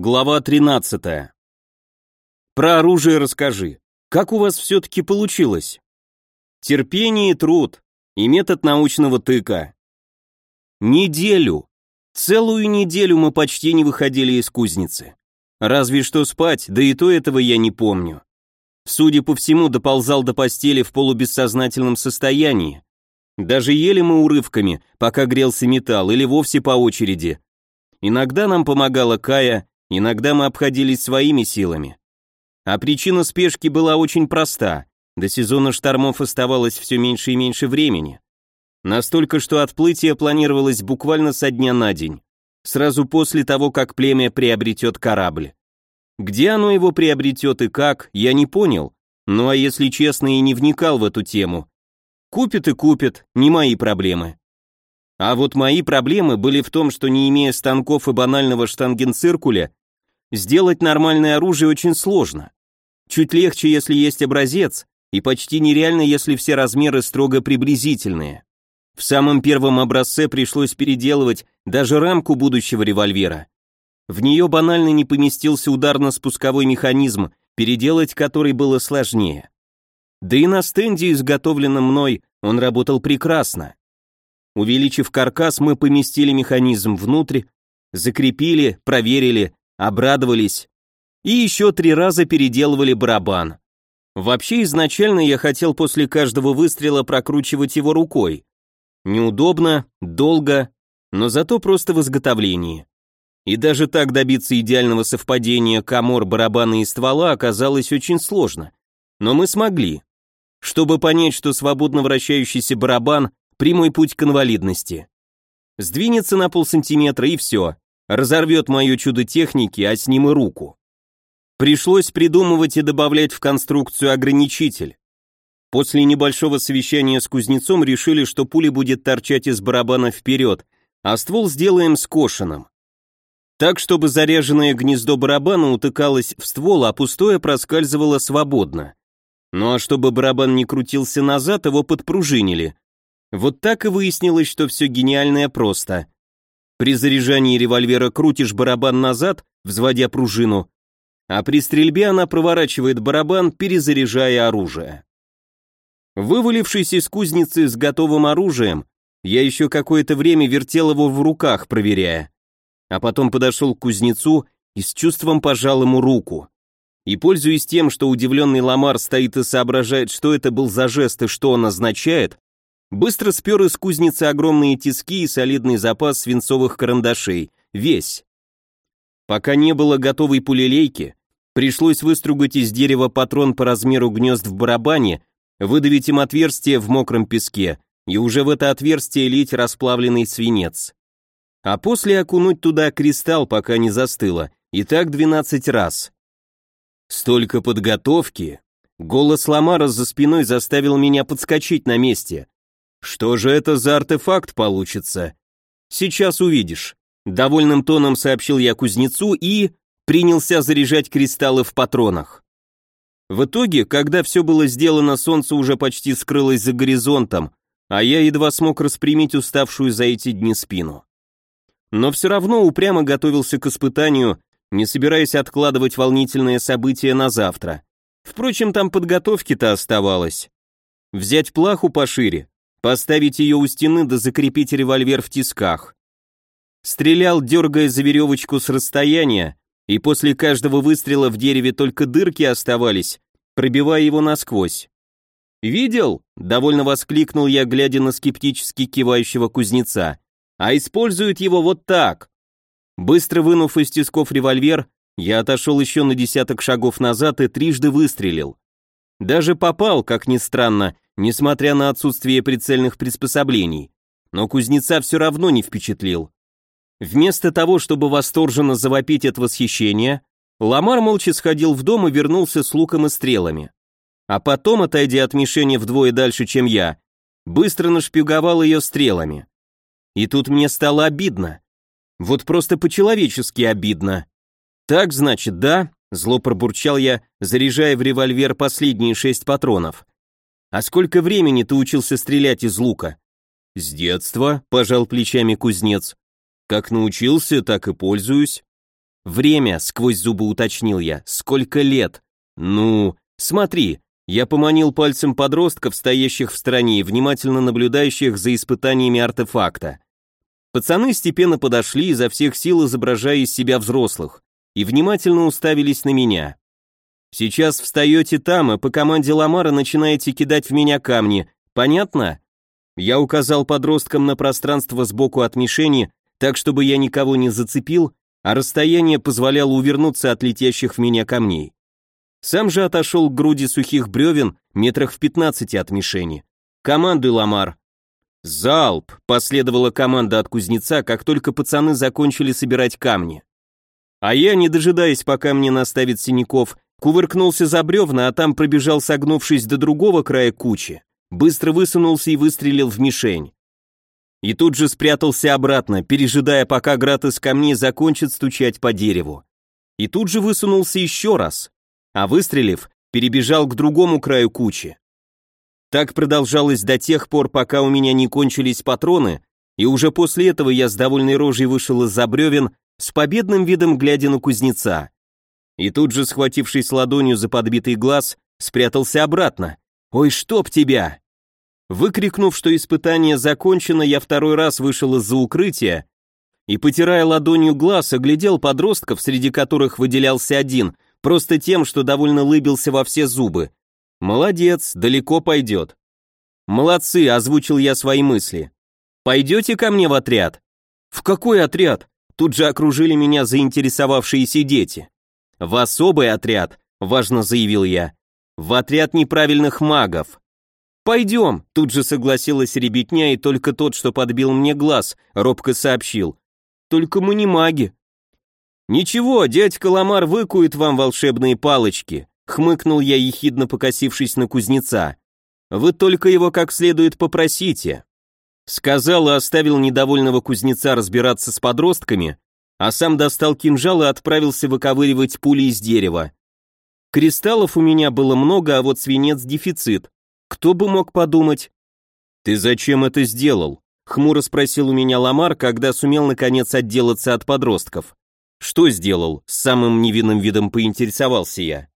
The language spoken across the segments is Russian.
Глава 13. Про оружие расскажи. Как у вас все-таки получилось? Терпение и труд, и метод научного тыка. Неделю. Целую неделю мы почти не выходили из кузницы. Разве что спать, да и то этого я не помню. Судя по всему, доползал до постели в полубессознательном состоянии. Даже ели мы урывками, пока грелся металл, или вовсе по очереди. Иногда нам помогала Кая, Иногда мы обходились своими силами. А причина спешки была очень проста. До сезона штормов оставалось все меньше и меньше времени. Настолько, что отплытие планировалось буквально со дня на день, сразу после того, как племя приобретет корабль. Где оно его приобретет и как, я не понял, ну а если честно и не вникал в эту тему. Купит и купит, не мои проблемы. А вот мои проблемы были в том, что не имея станков и банального штангенциркуля, Сделать нормальное оружие очень сложно. Чуть легче, если есть образец, и почти нереально, если все размеры строго приблизительные. В самом первом образце пришлось переделывать даже рамку будущего револьвера. В нее банально не поместился ударно-спусковой механизм, переделать который было сложнее. Да и на стенде, изготовленном мной, он работал прекрасно. Увеличив каркас, мы поместили механизм внутрь, закрепили, проверили, обрадовались и еще три раза переделывали барабан. Вообще изначально я хотел после каждого выстрела прокручивать его рукой. Неудобно, долго, но зато просто в изготовлении. И даже так добиться идеального совпадения комор, барабана и ствола оказалось очень сложно. Но мы смогли. Чтобы понять, что свободно вращающийся барабан – прямой путь к инвалидности. Сдвинется на полсантиметра и все, разорвет мое чудо техники, а с ним и руку. Пришлось придумывать и добавлять в конструкцию ограничитель. После небольшого совещания с кузнецом решили, что пуля будет торчать из барабана вперед, а ствол сделаем скошенным. Так, чтобы заряженное гнездо барабана утыкалось в ствол, а пустое проскальзывало свободно. Ну а чтобы барабан не крутился назад, его подпружинили. Вот так и выяснилось, что все гениальное просто. При заряжании револьвера крутишь барабан назад, взводя пружину, а при стрельбе она проворачивает барабан, перезаряжая оружие. Вывалившись из кузницы с готовым оружием, я еще какое-то время вертел его в руках, проверяя. А потом подошел к кузнецу и с чувством пожал ему руку. И пользуясь тем, что удивленный Ламар стоит и соображает, что это был за жест и что он означает, Быстро спер из кузницы огромные тиски и солидный запас свинцовых карандашей. Весь. Пока не было готовой пулелейки, пришлось выстругать из дерева патрон по размеру гнезд в барабане, выдавить им отверстие в мокром песке и уже в это отверстие лить расплавленный свинец. А после окунуть туда кристалл, пока не застыло, и так 12 раз. Столько подготовки. Голос Ламара за спиной заставил меня подскочить на месте. Что же это за артефакт получится? Сейчас увидишь. Довольным тоном сообщил я кузнецу и принялся заряжать кристаллы в патронах. В итоге, когда все было сделано, солнце уже почти скрылось за горизонтом, а я едва смог распрямить уставшую за эти дни спину. Но все равно упрямо готовился к испытанию, не собираясь откладывать волнительное событие на завтра. Впрочем, там подготовки-то оставалось. Взять плаху пошире, Поставить ее у стены да закрепить револьвер в тисках. Стрелял, дергая за веревочку с расстояния, и после каждого выстрела в дереве только дырки оставались, пробивая его насквозь. «Видел?» — довольно воскликнул я, глядя на скептически кивающего кузнеца. «А используют его вот так!» Быстро вынув из тисков револьвер, я отошел еще на десяток шагов назад и трижды выстрелил. Даже попал, как ни странно, несмотря на отсутствие прицельных приспособлений. Но кузнеца все равно не впечатлил. Вместо того, чтобы восторженно завопить от восхищения, Ламар молча сходил в дом и вернулся с луком и стрелами. А потом, отойдя от мишени вдвое дальше, чем я, быстро нашпиговал ее стрелами. И тут мне стало обидно. Вот просто по-человечески обидно. Так, значит, да? Зло пробурчал я, заряжая в револьвер последние шесть патронов. А сколько времени ты учился стрелять из лука? С детства, пожал плечами кузнец. Как научился, так и пользуюсь. Время, сквозь зубы уточнил я. Сколько лет? Ну, смотри, я поманил пальцем подростков, стоящих в стороне и внимательно наблюдающих за испытаниями артефакта. Пацаны степенно подошли, изо всех сил изображая из себя взрослых, и внимательно уставились на меня. Сейчас встаете там, и по команде Ламара начинаете кидать в меня камни. Понятно? Я указал подросткам на пространство сбоку от мишени, так чтобы я никого не зацепил, а расстояние позволяло увернуться от летящих в меня камней. Сам же отошел к груди сухих бревен метрах в пятнадцати от мишени. «Командуй, Ламар!» «Залп!» — последовала команда от кузнеца, как только пацаны закончили собирать камни. А я, не дожидаясь, пока мне наставит синяков, кувыркнулся за бревна, а там пробежал, согнувшись до другого края кучи, быстро высунулся и выстрелил в мишень. И тут же спрятался обратно, пережидая, пока град из камней закончит стучать по дереву. И тут же высунулся еще раз, а выстрелив, перебежал к другому краю кучи. Так продолжалось до тех пор, пока у меня не кончились патроны, и уже после этого я с довольной рожей вышел из-за бревен, с победным видом глядя на кузнеца. И тут же, схватившись ладонью за подбитый глаз, спрятался обратно. «Ой, чтоб тебя!» Выкрикнув, что испытание закончено, я второй раз вышел из-за укрытия и, потирая ладонью глаз, оглядел подростков, среди которых выделялся один, просто тем, что довольно лыбился во все зубы. «Молодец, далеко пойдет». «Молодцы», — озвучил я свои мысли. «Пойдете ко мне в отряд?» «В какой отряд?» Тут же окружили меня заинтересовавшиеся дети. «В особый отряд», — важно заявил я. «В отряд неправильных магов». «Пойдем», — тут же согласилась ребятня, и только тот, что подбил мне глаз, робко сообщил. «Только мы не маги». «Ничего, дядька Ламар выкует вам волшебные палочки», — хмыкнул я, ехидно покосившись на кузнеца. «Вы только его как следует попросите». Сказал и оставил недовольного кузнеца разбираться с подростками, а сам достал кинжал и отправился выковыривать пули из дерева. Кристаллов у меня было много, а вот свинец дефицит. Кто бы мог подумать? «Ты зачем это сделал?» — хмуро спросил у меня Ламар, когда сумел наконец отделаться от подростков. «Что сделал?» — с самым невинным видом поинтересовался я.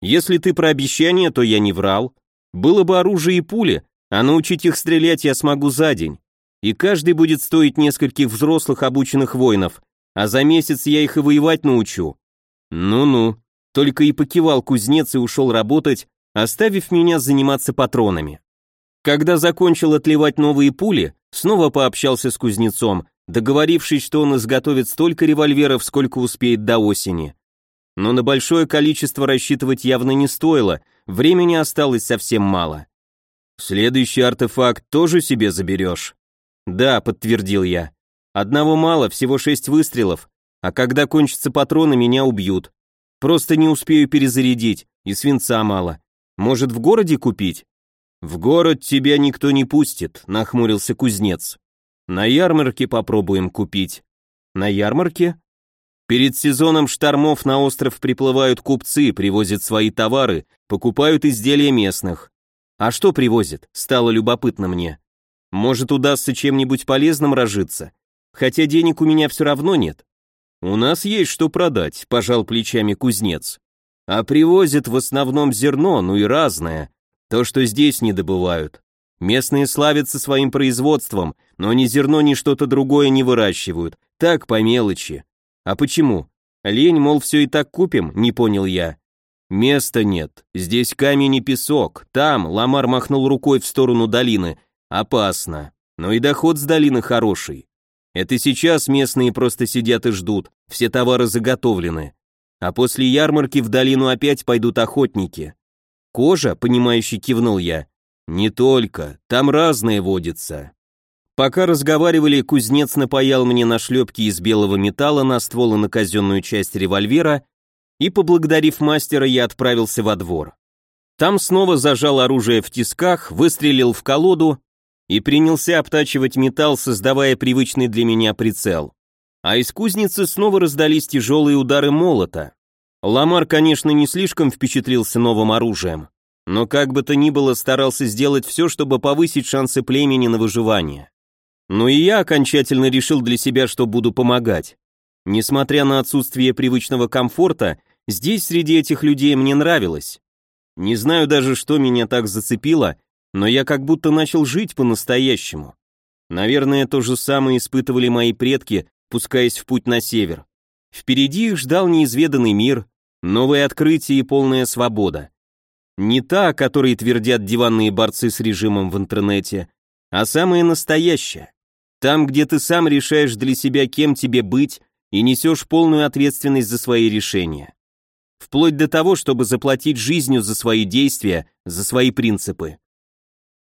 «Если ты про обещание, то я не врал. Было бы оружие и пули, а научить их стрелять я смогу за день. И каждый будет стоить нескольких взрослых обученных воинов, а за месяц я их и воевать научу. Ну-ну, только и покивал кузнец и ушел работать, оставив меня заниматься патронами. Когда закончил отливать новые пули, снова пообщался с кузнецом, договорившись, что он изготовит столько револьверов, сколько успеет до осени. Но на большое количество рассчитывать явно не стоило, времени осталось совсем мало. Следующий артефакт тоже себе заберешь? Да, подтвердил я. Одного мало, всего шесть выстрелов, а когда кончатся патроны, меня убьют. Просто не успею перезарядить, и свинца мало. Может, в городе купить? В город тебя никто не пустит, нахмурился кузнец. На ярмарке попробуем купить. На ярмарке? Перед сезоном штормов на остров приплывают купцы, привозят свои товары, покупают изделия местных. А что привозит? Стало любопытно мне. Может, удастся чем-нибудь полезным разжиться? Хотя денег у меня все равно нет. У нас есть что продать, пожал плечами кузнец. А привозят в основном зерно, ну и разное. То, что здесь не добывают. Местные славятся своим производством, но ни зерно, ни что-то другое не выращивают. Так, по мелочи. А почему? Лень, мол, все и так купим, не понял я. Места нет. Здесь камень и песок. Там, Ламар махнул рукой в сторону долины. Опасно. Но и доход с долины хороший. Это сейчас местные просто сидят и ждут. Все товары заготовлены. А после ярмарки в долину опять пойдут охотники. Кожа, понимающий кивнул я. Не только, там разное водится. Пока разговаривали, кузнец напаял мне на шлепки из белого металла на ствол и на казенную часть револьвера, и, поблагодарив мастера, я отправился во двор. Там снова зажал оружие в тисках, выстрелил в колоду и принялся обтачивать металл, создавая привычный для меня прицел. А из кузницы снова раздались тяжелые удары молота. Ламар, конечно, не слишком впечатлился новым оружием, но как бы то ни было старался сделать все, чтобы повысить шансы племени на выживание. Но и я окончательно решил для себя, что буду помогать. Несмотря на отсутствие привычного комфорта, здесь среди этих людей мне нравилось. Не знаю даже, что меня так зацепило, но я как будто начал жить по-настоящему. Наверное, то же самое испытывали мои предки, пускаясь в путь на север. Впереди их ждал неизведанный мир, новые открытия и полная свобода. Не та, о которой твердят диванные борцы с режимом в интернете, а самая настоящая. Там, где ты сам решаешь для себя, кем тебе быть, и несешь полную ответственность за свои решения. Вплоть до того, чтобы заплатить жизнью за свои действия, за свои принципы.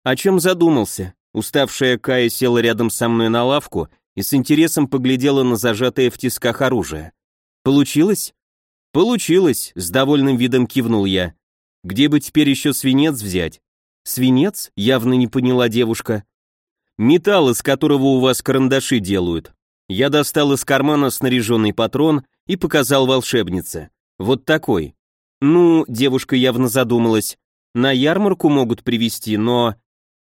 О чем задумался? Уставшая Кая села рядом со мной на лавку и с интересом поглядела на зажатое в тисках оружие. «Получилось?» «Получилось», — с довольным видом кивнул я. «Где бы теперь еще свинец взять?» «Свинец?» — явно не поняла девушка. «Металл, из которого у вас карандаши делают». Я достал из кармана снаряженный патрон и показал волшебнице. Вот такой. Ну, девушка явно задумалась. На ярмарку могут привезти, но...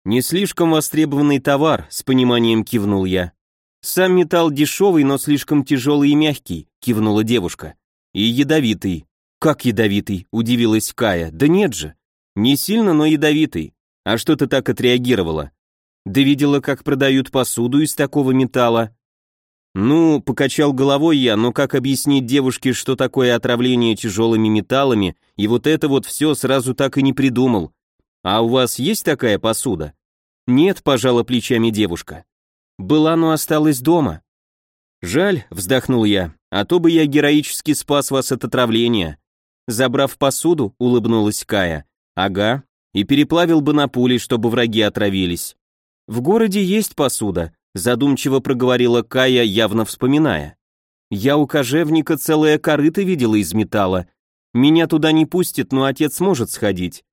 Не слишком востребованный товар, с пониманием кивнул я. Сам металл дешевый, но слишком тяжелый и мягкий, кивнула девушка. И ядовитый. Как ядовитый? Удивилась Кая. Да нет же. Не сильно, но ядовитый. А что ты так отреагировала? Да видела, как продают посуду из такого металла. Ну, покачал головой я, но как объяснить девушке, что такое отравление тяжелыми металлами, и вот это вот все сразу так и не придумал. А у вас есть такая посуда? Нет, пожала плечами девушка. Была, но осталась дома. Жаль, вздохнул я, а то бы я героически спас вас от отравления. Забрав посуду, улыбнулась Кая. Ага, и переплавил бы на пули, чтобы враги отравились. В городе есть посуда, задумчиво проговорила Кая, явно вспоминая. Я у кожевника целое корыто видела из металла. Меня туда не пустят, но отец может сходить.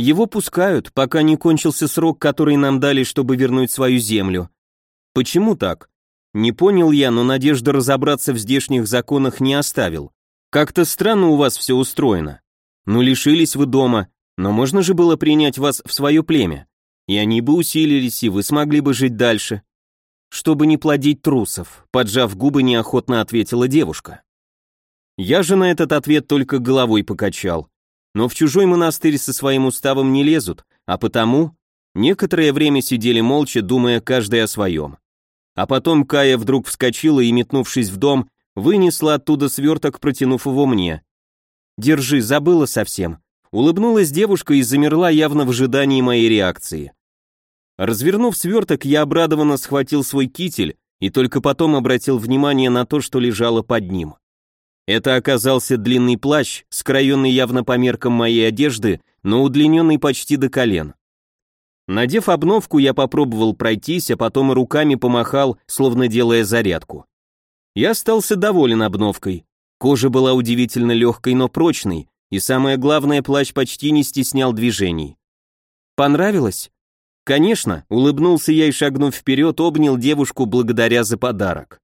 Его пускают, пока не кончился срок, который нам дали, чтобы вернуть свою землю. Почему так? Не понял я, но надежда разобраться в здешних законах не оставил. Как-то странно у вас все устроено. Ну лишились вы дома, но можно же было принять вас в свое племя. И они бы усилились, и вы смогли бы жить дальше чтобы не плодить трусов», поджав губы, неохотно ответила девушка. Я же на этот ответ только головой покачал. Но в чужой монастырь со своим уставом не лезут, а потому некоторое время сидели молча, думая каждый о своем. А потом Кая вдруг вскочила и, метнувшись в дом, вынесла оттуда сверток, протянув его мне. «Держи, забыла совсем». Улыбнулась девушка и замерла явно в ожидании моей реакции. Развернув сверток, я обрадованно схватил свой китель и только потом обратил внимание на то, что лежало под ним. Это оказался длинный плащ, скроенный явно по меркам моей одежды, но удлиненный почти до колен. Надев обновку, я попробовал пройтись, а потом и руками помахал, словно делая зарядку. Я остался доволен обновкой. Кожа была удивительно легкой, но прочной, и самое главное, плащ почти не стеснял движений. «Понравилось?» Конечно, улыбнулся я и, шагнув вперед, обнял девушку благодаря за подарок.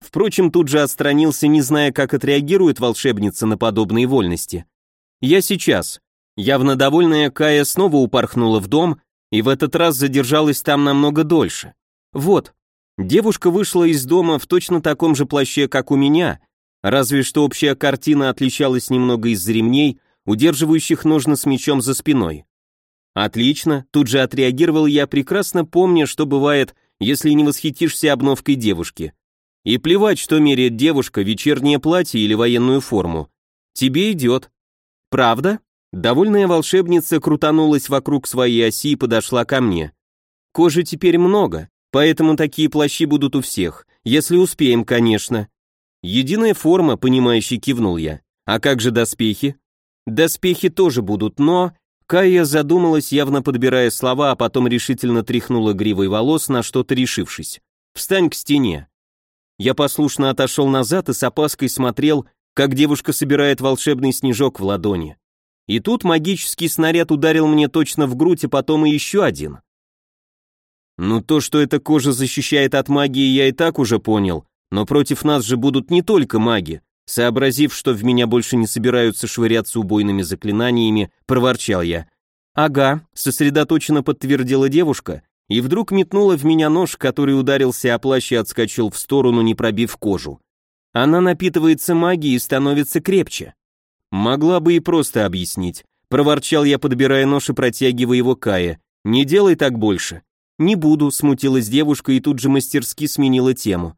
Впрочем, тут же отстранился, не зная, как отреагирует волшебница на подобные вольности. Я сейчас. Явно довольная Кая снова упорхнула в дом и в этот раз задержалась там намного дольше. Вот. Девушка вышла из дома в точно таком же плаще, как у меня, разве что общая картина отличалась немного из-за ремней, удерживающих ножны с мечом за спиной. Отлично, тут же отреагировал я, прекрасно помня, что бывает, если не восхитишься обновкой девушки. И плевать, что меряет девушка, вечернее платье или военную форму. Тебе идет. Правда? Довольная волшебница крутанулась вокруг своей оси и подошла ко мне. Кожи теперь много, поэтому такие плащи будут у всех, если успеем, конечно. Единая форма, понимающий кивнул я. А как же доспехи? Доспехи тоже будут, но Кая задумалась, явно подбирая слова, а потом решительно тряхнула гривой волос, на что-то решившись. «Встань к стене». Я послушно отошел назад и с опаской смотрел, как девушка собирает волшебный снежок в ладони. И тут магический снаряд ударил мне точно в грудь, а потом и еще один. Ну то, что эта кожа защищает от магии, я и так уже понял, но против нас же будут не только маги. Сообразив, что в меня больше не собираются швыряться убойными заклинаниями, проворчал я. «Ага», — сосредоточенно подтвердила девушка, и вдруг метнула в меня нож, который ударился о плащ и отскочил в сторону, не пробив кожу. Она напитывается магией и становится крепче. Могла бы и просто объяснить. Проворчал я, подбирая нож и протягивая его Кае. Не делай так больше. Не буду, смутилась девушка и тут же мастерски сменила тему.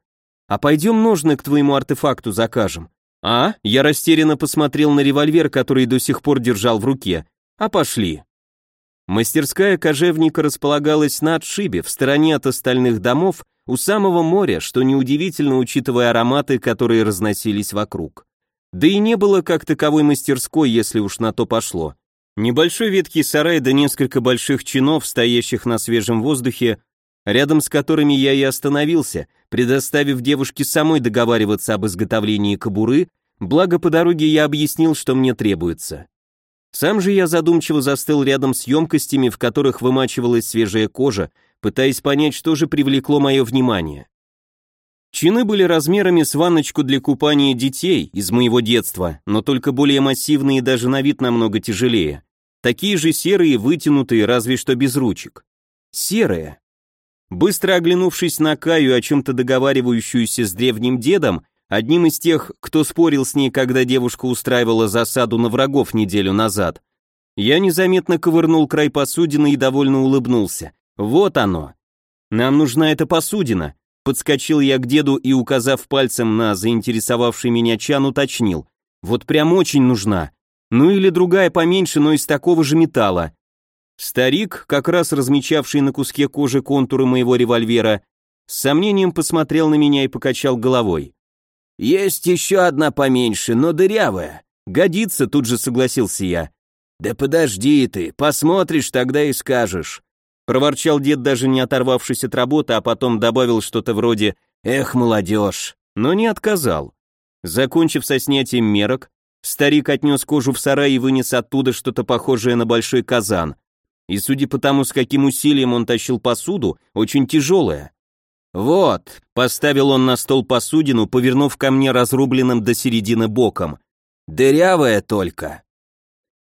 А пойдем ножны к твоему артефакту закажем. А? Я растерянно посмотрел на револьвер, который до сих пор держал в руке. А пошли. Мастерская кожевника располагалась на отшибе, в стороне от остальных домов, у самого моря, что неудивительно, учитывая ароматы, которые разносились вокруг. Да и не было как таковой мастерской, если уж на то пошло. Небольшой ветхий сарай да несколько больших чинов, стоящих на свежем воздухе, рядом с которыми я и остановился, предоставив девушке самой договариваться об изготовлении кобуры, благо по дороге я объяснил, что мне требуется. Сам же я задумчиво застыл рядом с емкостями, в которых вымачивалась свежая кожа, пытаясь понять, что же привлекло мое внимание. Чины были размерами с ванночку для купания детей из моего детства, но только более массивные и даже на вид намного тяжелее. Такие же серые, вытянутые, разве что без ручек. Серые. Быстро оглянувшись на Каю, о чем-то договаривающуюся с древним дедом, одним из тех, кто спорил с ней, когда девушка устраивала засаду на врагов неделю назад, я незаметно ковырнул край посудины и довольно улыбнулся. Вот оно. Нам нужна эта посудина, Подскочил я к деду и, указав пальцем на заинтересовавший меня чан, уточнил. Вот прям очень нужна. Ну или другая поменьше, но из такого же металла. Старик, как раз размечавший на куске кожи контуры моего револьвера, с сомнением посмотрел на меня и покачал головой. «Есть еще одна поменьше, но дырявая. Годится», тут же согласился я. «Да подожди ты, посмотришь, тогда и скажешь. Проворчал дед, даже не оторвавшись от работы, а потом добавил что-то вроде «Эх, молодежь!», но не отказал. Закончив со снятием мерок, старик отнес кожу в сарай и вынес оттуда что-то похожее на большой казан. И судя по тому, с каким усилием он тащил посуду, очень тяжелая. «Вот», — поставил он на стол посудину, повернув ко мне разрубленным до середины боком. «Дырявая только».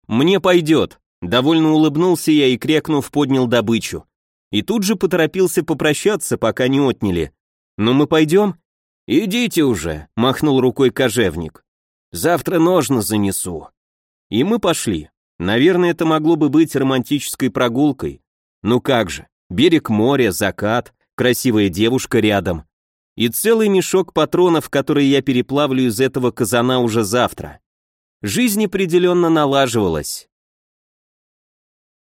«Мне пойдет», Довольно улыбнулся я и, крякнув, поднял добычу. И тут же поторопился попрощаться, пока не отняли. «Ну мы пойдем?» «Идите уже», — махнул рукой кожевник. «Завтра ножно занесу». И мы пошли. Наверное, это могло бы быть романтической прогулкой. Ну как же, берег моря, закат, красивая девушка рядом. И целый мешок патронов, которые я переплавлю из этого казана уже завтра. Жизнь определенно налаживалась.